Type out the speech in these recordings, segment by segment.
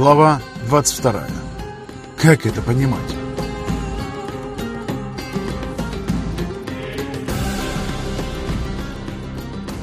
Глава 22. Как это понимать?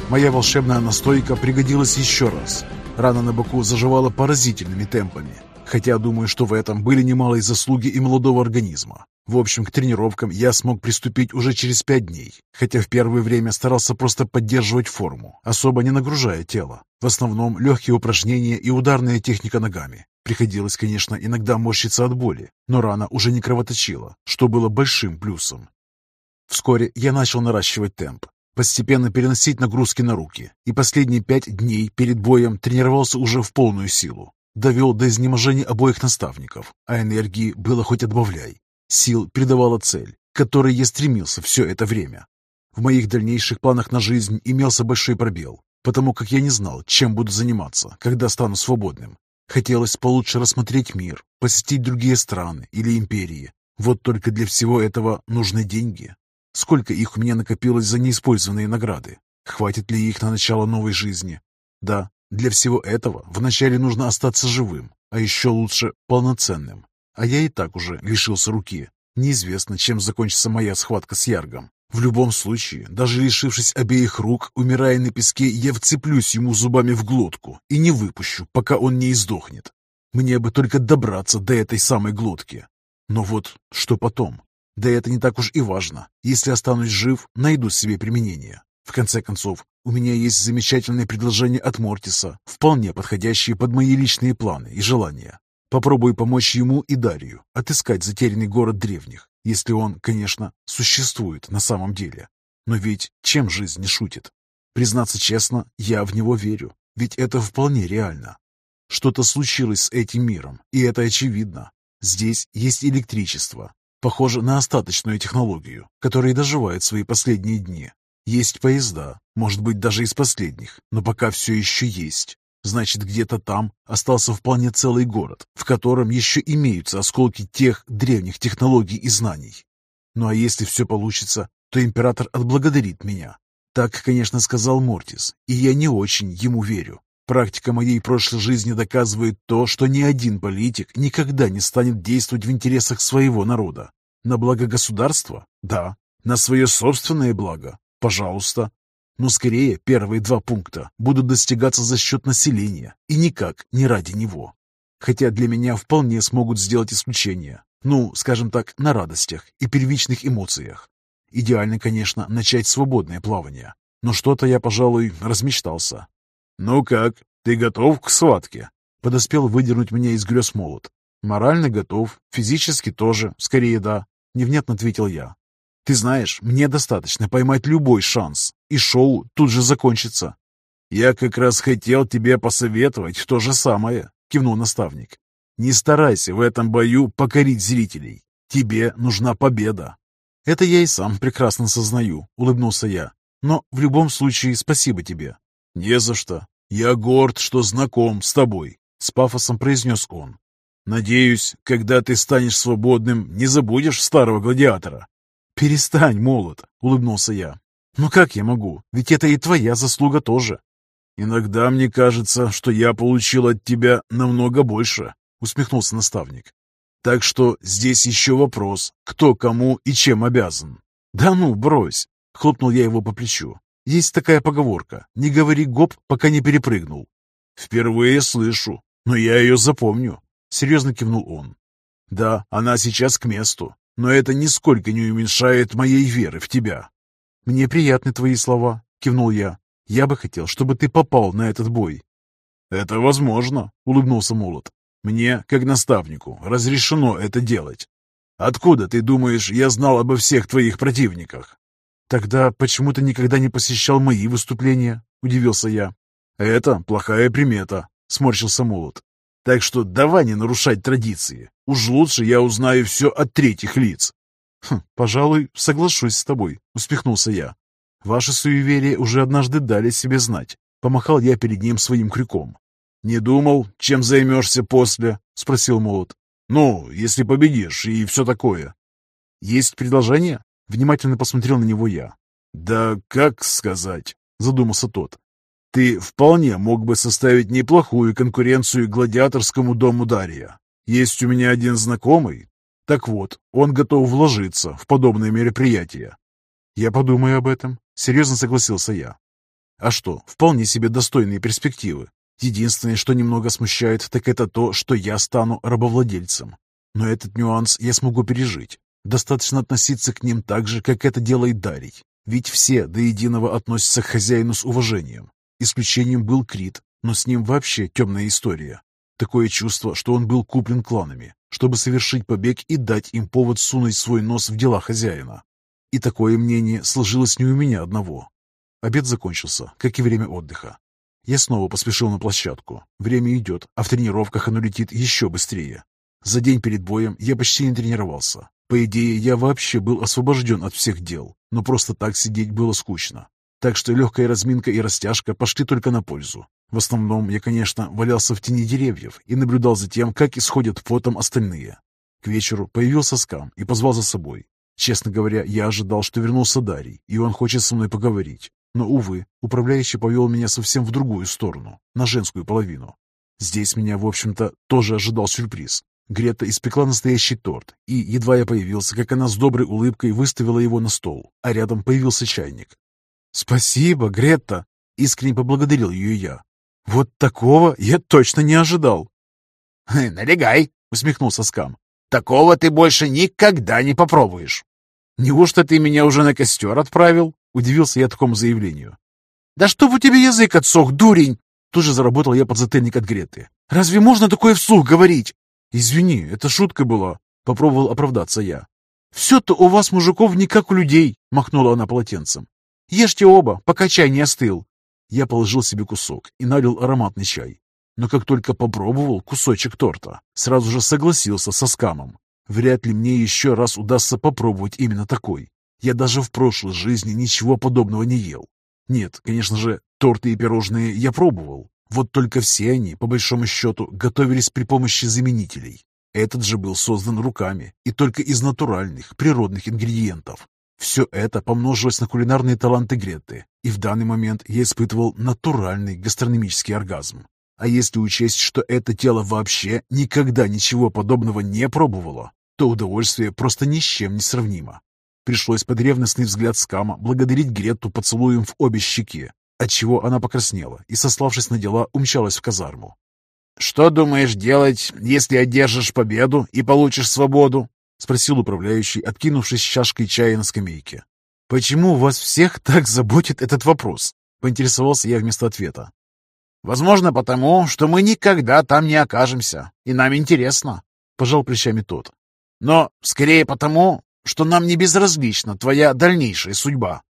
Моя волшебная настойка пригодилась еще раз. Рана на боку заживала поразительными темпами. Хотя думаю, что в этом были немалые заслуги и молодого организма. В общем, к тренировкам я смог приступить уже через пять дней, хотя в первое время старался просто поддерживать форму, особо не нагружая тело. В основном легкие упражнения и ударная техника ногами. Приходилось, конечно, иногда морщиться от боли, но рана уже не кровоточила, что было большим плюсом. Вскоре я начал наращивать темп, постепенно переносить нагрузки на руки, и последние пять дней перед боем тренировался уже в полную силу. Довел до изнеможения обоих наставников, а энергии было хоть отбавляй. Сил придавала цель, к которой я стремился все это время. В моих дальнейших планах на жизнь имелся большой пробел, потому как я не знал, чем буду заниматься, когда стану свободным. Хотелось получше рассмотреть мир, посетить другие страны или империи. Вот только для всего этого нужны деньги. Сколько их у меня накопилось за неиспользованные награды? Хватит ли их на начало новой жизни? Да, для всего этого вначале нужно остаться живым, а еще лучше полноценным. А я и так уже лишился руки. Неизвестно, чем закончится моя схватка с Яргом. В любом случае, даже лишившись обеих рук, умирая на песке, я вцеплюсь ему зубами в глотку и не выпущу, пока он не издохнет. Мне бы только добраться до этой самой глотки. Но вот что потом? Да это не так уж и важно. Если останусь жив, найду себе применение. В конце концов, у меня есть замечательное предложение от Мортиса, вполне подходящее под мои личные планы и желания. Попробую помочь ему и Дарью отыскать затерянный город древних, если он, конечно, существует на самом деле. Но ведь чем жизнь не шутит? Признаться честно, я в него верю, ведь это вполне реально. Что-то случилось с этим миром, и это очевидно. Здесь есть электричество, похоже на остаточную технологию, которая доживает свои последние дни. Есть поезда, может быть, даже из последних, но пока все еще есть. Значит, где-то там остался вполне целый город, в котором еще имеются осколки тех древних технологий и знаний. Ну а если все получится, то император отблагодарит меня. Так, конечно, сказал Мортис, и я не очень ему верю. Практика моей прошлой жизни доказывает то, что ни один политик никогда не станет действовать в интересах своего народа. На благо государства? Да. На свое собственное благо? Пожалуйста. Но скорее первые два пункта будут достигаться за счет населения и никак не ради него. Хотя для меня вполне смогут сделать исключение. Ну, скажем так, на радостях и первичных эмоциях. Идеально, конечно, начать свободное плавание. Но что-то я, пожалуй, размечтался. «Ну как, ты готов к схватке?» Подоспел выдернуть меня из грез молот. «Морально готов, физически тоже, скорее да», — невнятно ответил я. Ты знаешь, мне достаточно поймать любой шанс, и шоу тут же закончится. Я как раз хотел тебе посоветовать то же самое, кивнул наставник. Не старайся в этом бою покорить зрителей. Тебе нужна победа. Это я и сам прекрасно сознаю, улыбнулся я. Но в любом случае спасибо тебе. Не за что. Я горд, что знаком с тобой, с пафосом произнес он. Надеюсь, когда ты станешь свободным, не забудешь старого гладиатора. «Перестань, молот!» — улыбнулся я. «Ну как я могу? Ведь это и твоя заслуга тоже». «Иногда мне кажется, что я получил от тебя намного больше», — усмехнулся наставник. «Так что здесь еще вопрос, кто кому и чем обязан». «Да ну, брось!» — хлопнул я его по плечу. «Есть такая поговорка. Не говори гоп, пока не перепрыгнул». «Впервые слышу, но я ее запомню», — серьезно кивнул он. «Да, она сейчас к месту но это нисколько не уменьшает моей веры в тебя». «Мне приятны твои слова», — кивнул я. «Я бы хотел, чтобы ты попал на этот бой». «Это возможно», — улыбнулся Молот. «Мне, как наставнику, разрешено это делать. Откуда, ты думаешь, я знал обо всех твоих противниках?» «Тогда почему ты никогда не посещал мои выступления?» — удивился я. «Это плохая примета», — сморщился Молот. Так что давай не нарушать традиции. Уж лучше я узнаю все от третьих лиц. Хм, пожалуй, соглашусь с тобой, успехнулся я. Ваши суеверия уже однажды дали себе знать. Помахал я перед ним своим крюком. «Не думал, чем займешься после?» — спросил Молот. «Ну, если победишь и все такое». «Есть предложение?» — внимательно посмотрел на него я. «Да как сказать?» — задумался тот. Ты вполне мог бы составить неплохую конкуренцию гладиаторскому дому Дария. Есть у меня один знакомый. Так вот, он готов вложиться в подобное мероприятие. Я подумаю об этом. Серьезно согласился я. А что, вполне себе достойные перспективы. Единственное, что немного смущает, так это то, что я стану рабовладельцем. Но этот нюанс я смогу пережить. Достаточно относиться к ним так же, как это делает Дарий. Ведь все до единого относятся к хозяину с уважением. Исключением был Крит, но с ним вообще темная история. Такое чувство, что он был куплен кланами, чтобы совершить побег и дать им повод сунуть свой нос в дела хозяина. И такое мнение сложилось не у меня одного. Обед закончился, как и время отдыха. Я снова поспешил на площадку. Время идет, а в тренировках оно летит еще быстрее. За день перед боем я почти не тренировался. По идее, я вообще был освобожден от всех дел, но просто так сидеть было скучно. Так что легкая разминка и растяжка пошли только на пользу. В основном я, конечно, валялся в тени деревьев и наблюдал за тем, как исходят потом остальные. К вечеру появился Скам и позвал за собой. Честно говоря, я ожидал, что вернулся Дарий, и он хочет со мной поговорить. Но, увы, управляющий повел меня совсем в другую сторону, на женскую половину. Здесь меня, в общем-то, тоже ожидал сюрприз. Грета испекла настоящий торт, и едва я появился, как она с доброй улыбкой выставила его на стол, а рядом появился чайник. «Спасибо, Грета!» — искренне поблагодарил ее я. «Вот такого я точно не ожидал!» «Налегай!» — усмехнулся Скам. «Такого ты больше никогда не попробуешь!» «Неужто ты меня уже на костер отправил?» — удивился я такому заявлению. «Да чтоб у тебя язык отсох, дурень!» Тут же заработал я подзатыльник от Греты. «Разве можно такое вслух говорить?» «Извини, это шутка была», — попробовал оправдаться я. «Все-то у вас, мужиков, не как у людей», — махнула она полотенцем. «Ешьте оба, пока чай не остыл». Я положил себе кусок и налил ароматный чай. Но как только попробовал кусочек торта, сразу же согласился со скамом. Вряд ли мне еще раз удастся попробовать именно такой. Я даже в прошлой жизни ничего подобного не ел. Нет, конечно же, торты и пирожные я пробовал, вот только все они, по большому счету, готовились при помощи заменителей. Этот же был создан руками и только из натуральных, природных ингредиентов. Все это помножилось на кулинарные таланты Греты, и в данный момент я испытывал натуральный гастрономический оргазм. А если учесть, что это тело вообще никогда ничего подобного не пробовало, то удовольствие просто ни с чем не сравнимо. Пришлось под ревностный взгляд Скама благодарить Грету поцелуем в обе щеки, отчего она покраснела и, сославшись на дела, умчалась в казарму. «Что думаешь делать, если одержишь победу и получишь свободу?» — спросил управляющий, откинувшись чашкой чая на скамейке. «Почему вас всех так заботит этот вопрос?» — поинтересовался я вместо ответа. «Возможно, потому, что мы никогда там не окажемся, и нам интересно», — пожал плечами тот. «Но скорее потому, что нам не безразлична твоя дальнейшая судьба».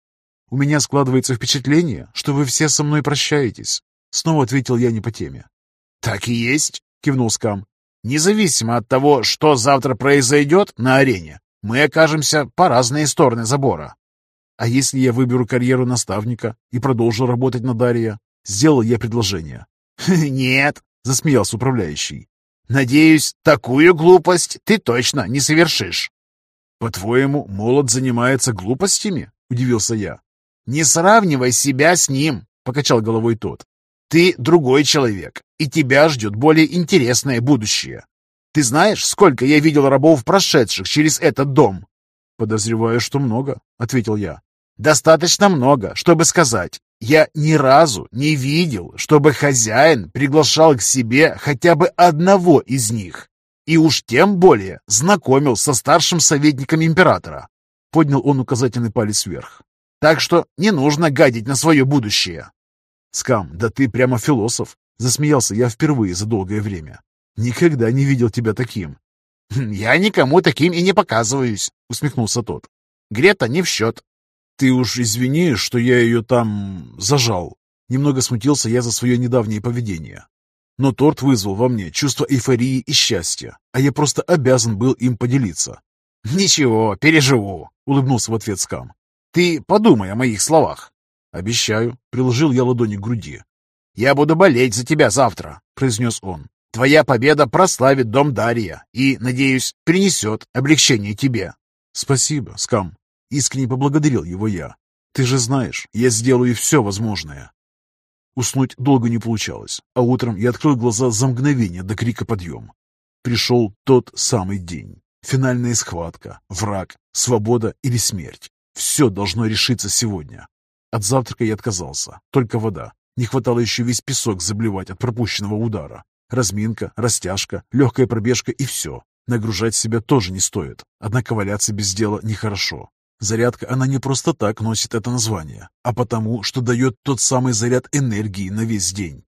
«У меня складывается впечатление, что вы все со мной прощаетесь», — снова ответил я не по теме. «Так и есть», — кивнул Скам. «Независимо от того, что завтра произойдет на арене, мы окажемся по разные стороны забора». «А если я выберу карьеру наставника и продолжу работать на Дарья?» Сделал я предложение. «Нет», — засмеялся управляющий. «Надеюсь, такую глупость ты точно не совершишь». «По-твоему, молот занимается глупостями?» — удивился я. «Не сравнивай себя с ним», — покачал головой тот. «Ты другой человек, и тебя ждет более интересное будущее. Ты знаешь, сколько я видел рабов, прошедших через этот дом?» «Подозреваю, что много», — ответил я. «Достаточно много, чтобы сказать. Я ни разу не видел, чтобы хозяин приглашал к себе хотя бы одного из них. И уж тем более знакомил со старшим советником императора». Поднял он указательный палец вверх. Так что не нужно гадить на свое будущее. Скам, да ты прямо философ. Засмеялся я впервые за долгое время. Никогда не видел тебя таким. «Хм, я никому таким и не показываюсь, усмехнулся тот. Грета не в счет. Ты уж извини, что я ее там зажал. Немного смутился я за свое недавнее поведение. Но торт вызвал во мне чувство эйфории и счастья, а я просто обязан был им поделиться. «Ничего, переживу», — улыбнулся в ответ Скам. Ты подумай о моих словах. Обещаю, приложил я ладони к груди. Я буду болеть за тебя завтра, произнес он. Твоя победа прославит дом Дария и, надеюсь, принесет облегчение тебе. Спасибо, Скам. Искренне поблагодарил его я. Ты же знаешь, я сделаю все возможное. Уснуть долго не получалось, а утром я открыл глаза за мгновение до крика подъем. Пришел тот самый день. Финальная схватка, враг, свобода или смерть. Все должно решиться сегодня. От завтрака я отказался, только вода. Не хватало еще весь песок заблевать от пропущенного удара. Разминка, растяжка, легкая пробежка и все. Нагружать себя тоже не стоит, однако валяться без дела нехорошо. Зарядка, она не просто так носит это название, а потому, что дает тот самый заряд энергии на весь день.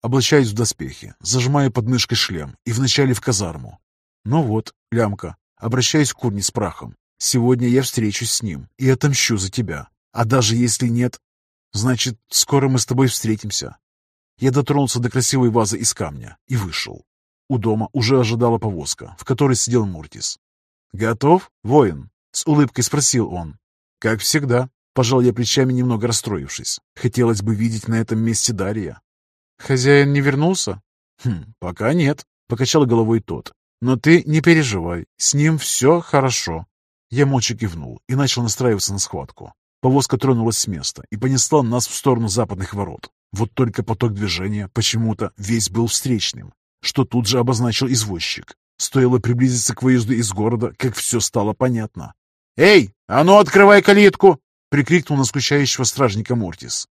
Облачаюсь в доспехи, зажимаю под шлем и вначале в казарму. Ну вот, лямка, обращаюсь к Курни с прахом. Сегодня я встречусь с ним и отомщу за тебя. А даже если нет, значит, скоро мы с тобой встретимся. Я дотронулся до красивой вазы из камня и вышел. У дома уже ожидала повозка, в которой сидел Муртис. «Готов, воин?» — с улыбкой спросил он. «Как всегда», — пожал я плечами, немного расстроившись. «Хотелось бы видеть на этом месте Дарья». «Хозяин не вернулся?» «Хм, пока нет», — покачал головой тот. «Но ты не переживай, с ним все хорошо». Я молча кивнул и начал настраиваться на схватку. Повозка тронулась с места и понесла нас в сторону западных ворот. Вот только поток движения почему-то весь был встречным, что тут же обозначил извозчик. Стоило приблизиться к выезду из города, как все стало понятно. «Эй, а ну открывай калитку!» — прикрикнул на скучающего стражника Мортис.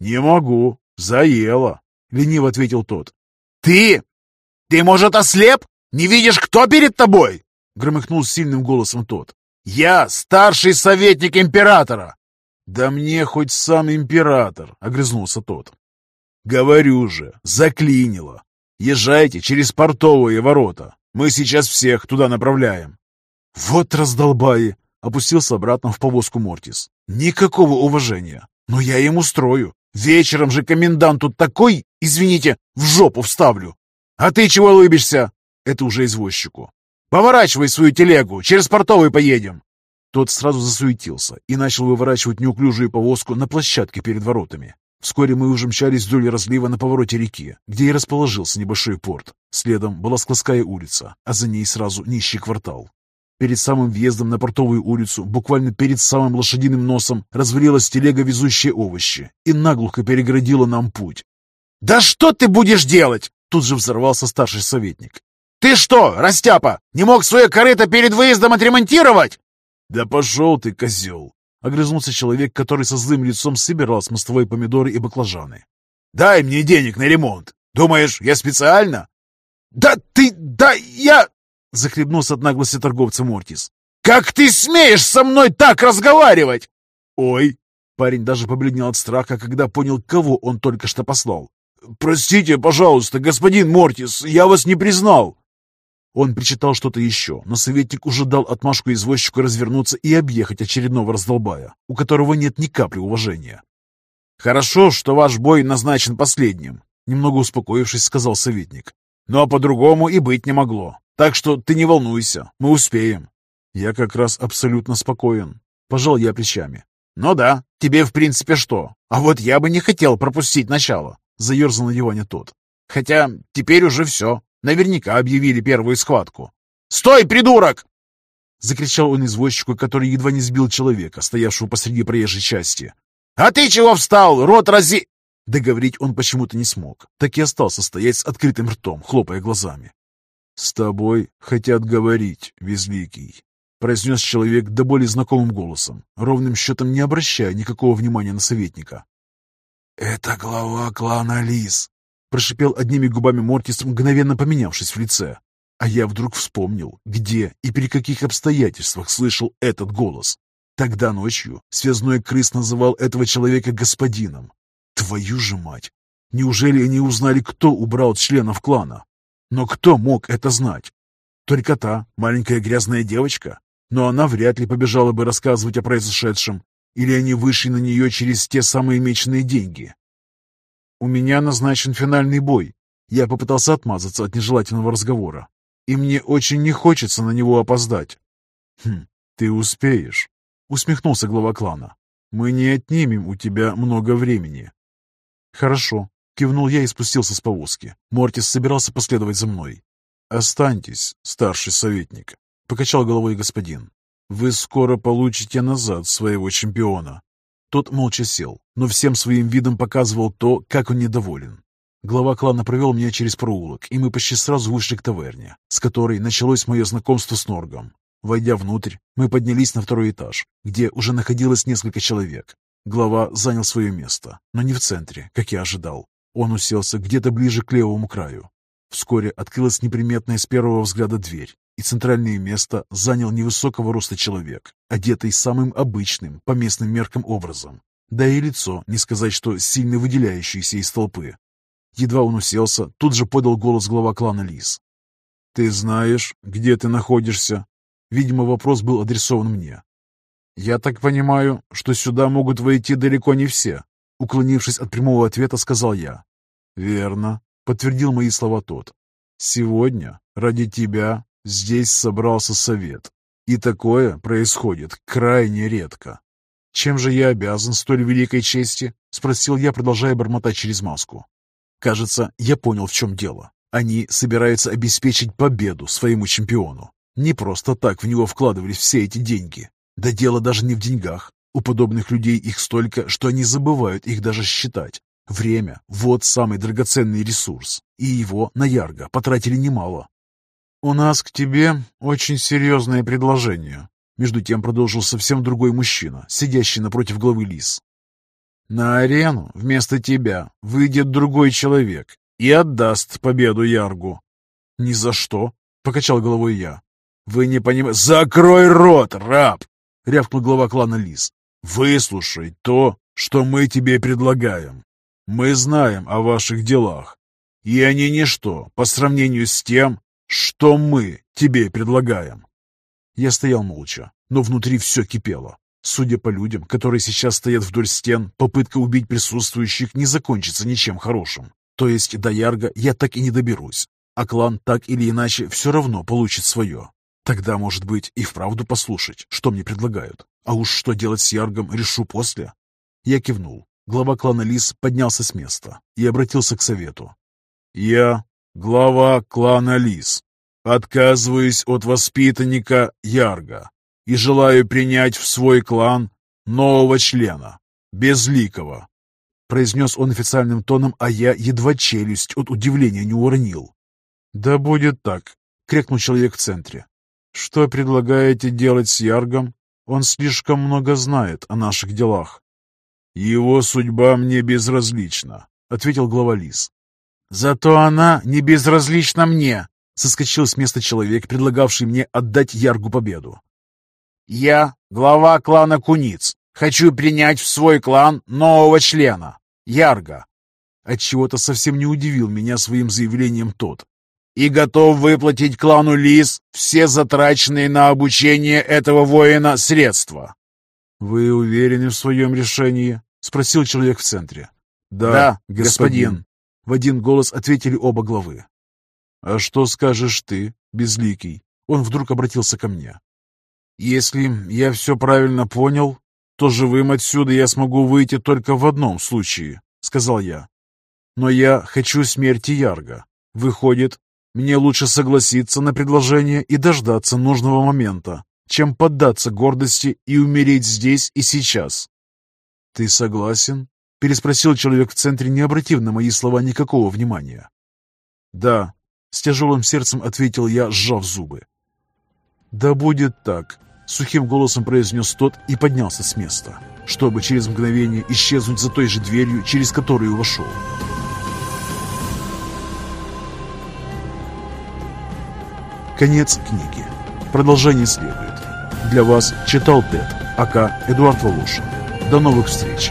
«Не могу, заело!» — лениво ответил тот. «Ты? Ты, может, ослеп? Не видишь, кто перед тобой?» — громыхнул сильным голосом тот. «Я старший советник императора!» «Да мне хоть сам император!» — огрызнулся тот. «Говорю же, заклинило. Езжайте через портовые ворота. Мы сейчас всех туда направляем». «Вот раздолбаи!» — опустился обратно в повозку Мортис. «Никакого уважения. Но я им устрою. Вечером же комендант тут такой, извините, в жопу вставлю. А ты чего улыбишься?» Это уже извозчику. «Поворачивай свою телегу, через портовый поедем!» Тот сразу засуетился и начал выворачивать неуклюжую повозку на площадке перед воротами. Вскоре мы уже мчались вдоль разлива на повороте реки, где и расположился небольшой порт. Следом была Складская улица, а за ней сразу нищий квартал. Перед самым въездом на портовую улицу, буквально перед самым лошадиным носом, развалилась телега, везущая овощи, и наглухо переградила нам путь. «Да что ты будешь делать?» Тут же взорвался старший советник. «Ты что, растяпа, не мог свое корыто перед выездом отремонтировать?» «Да пошел ты, козел!» Огрызнулся человек, который со злым лицом собирал с мостовой помидоры и баклажаны. «Дай мне денег на ремонт! Думаешь, я специально?» «Да ты... да я...» Захлебнулся от наглости торговца Мортис. «Как ты смеешь со мной так разговаривать?» «Ой!» Парень даже побледнел от страха, когда понял, кого он только что послал. «Простите, пожалуйста, господин Мортис, я вас не признал!» Он причитал что-то еще, но советник уже дал отмашку извозчику развернуться и объехать очередного раздолбая, у которого нет ни капли уважения. «Хорошо, что ваш бой назначен последним», — немного успокоившись, сказал советник. «Ну а по-другому и быть не могло. Так что ты не волнуйся, мы успеем». «Я как раз абсолютно спокоен», — пожал я плечами. «Ну да, тебе в принципе что? А вот я бы не хотел пропустить начало», — заерзал на диване тот. «Хотя теперь уже все. Наверняка объявили первую схватку. «Стой, придурок!» Закричал он извозчику, который едва не сбил человека, стоявшего посреди проезжей части. «А ты чего встал? Рот рази...» Договорить он почему-то не смог, так и остался стоять с открытым ртом, хлопая глазами. «С тобой хотят говорить, Безликий», — произнес человек до более знакомым голосом, ровным счетом не обращая никакого внимания на советника. «Это глава клана Лис», Прошипел одними губами Мортис, мгновенно поменявшись в лице. А я вдруг вспомнил, где и при каких обстоятельствах слышал этот голос. Тогда ночью связной крыс называл этого человека господином. Твою же мать! Неужели они узнали, кто убрал членов клана? Но кто мог это знать? Только та, маленькая грязная девочка? Но она вряд ли побежала бы рассказывать о произошедшем. Или они вышли на нее через те самые меченые деньги? «У меня назначен финальный бой». Я попытался отмазаться от нежелательного разговора. «И мне очень не хочется на него опоздать». «Хм, ты успеешь», — усмехнулся глава клана. «Мы не отнимем у тебя много времени». «Хорошо», — кивнул я и спустился с повозки. Мортис собирался последовать за мной. «Останьтесь, старший советник», — покачал головой господин. «Вы скоро получите назад своего чемпиона». Тот молча сел, но всем своим видом показывал то, как он недоволен. Глава клана провел меня через проулок, и мы почти сразу вышли к таверне, с которой началось мое знакомство с Норгом. Войдя внутрь, мы поднялись на второй этаж, где уже находилось несколько человек. Глава занял свое место, но не в центре, как я ожидал. Он уселся где-то ближе к левому краю. Вскоре открылась неприметная с первого взгляда дверь, и центральное место занял невысокого роста человек, одетый самым обычным, по местным меркам образом. Да и лицо, не сказать, что сильно выделяющееся из толпы. Едва он уселся, тут же подал голос глава клана Лис. «Ты знаешь, где ты находишься?» Видимо, вопрос был адресован мне. «Я так понимаю, что сюда могут войти далеко не все», уклонившись от прямого ответа, сказал я. «Верно», — подтвердил мои слова тот. «Сегодня ради тебя здесь собрался совет, и такое происходит крайне редко». «Чем же я обязан столь великой чести?» — спросил я, продолжая бормотать через маску. Кажется, я понял, в чем дело. Они собираются обеспечить победу своему чемпиону. Не просто так в него вкладывались все эти деньги. Да дело даже не в деньгах. У подобных людей их столько, что они забывают их даже считать. Время – вот самый драгоценный ресурс. И его на Ярго потратили немало. «У нас к тебе очень серьезное предложение», – между тем продолжил совсем другой мужчина, сидящий напротив главы Лис. На арену вместо тебя выйдет другой человек и отдаст победу Яргу. Ни за что, покачал головой я. Вы не понимаете... Закрой рот, раб! Рявкнул глава клана Лис. Выслушай то, что мы тебе предлагаем. Мы знаем о ваших делах, и они ничто по сравнению с тем, что мы тебе предлагаем. Я стоял молча, но внутри все кипело. Судя по людям, которые сейчас стоят вдоль стен, попытка убить присутствующих не закончится ничем хорошим. То есть до Ярга я так и не доберусь, а клан так или иначе все равно получит свое. Тогда, может быть, и вправду послушать, что мне предлагают. А уж что делать с Яргом, решу после. Я кивнул. Глава клана Лис поднялся с места и обратился к совету. «Я, глава клана Лис, отказываюсь от воспитанника Ярга и желаю принять в свой клан нового члена, Безликого», произнес он официальным тоном, а я едва челюсть от удивления не уронил. «Да будет так», — крикнул человек в центре. «Что предлагаете делать с Яргом? Он слишком много знает о наших делах». «Его судьба мне безразлична», — ответил глава Лис. «Зато она не безразлична мне», — соскочил с места человек, предлагавший мне отдать Яргу победу. Я, глава клана Куниц, хочу принять в свой клан нового члена, Ярга. Отчего-то совсем не удивил меня своим заявлением тот. И готов выплатить клану Лис все затраченные на обучение этого воина средства. «Вы уверены в своем решении?» — спросил человек в центре. «Да, да господин. господин». В один голос ответили оба главы. «А что скажешь ты, Безликий?» Он вдруг обратился ко мне. Если я все правильно понял, то живым отсюда я смогу выйти только в одном случае, сказал я. Но я хочу смерти Ярга. Выходит, мне лучше согласиться на предложение и дождаться нужного момента, чем поддаться гордости и умереть здесь и сейчас. Ты согласен? Переспросил человек в центре, не обратив на мои слова никакого внимания. Да, с тяжелым сердцем ответил я, сжав зубы. Да будет так. Сухим голосом произнес тот и поднялся с места, чтобы через мгновение исчезнуть за той же дверью, через которую вошел. Конец книги. Продолжение следует. Для вас читал Тед, АК Эдуард Волошин. До новых встреч!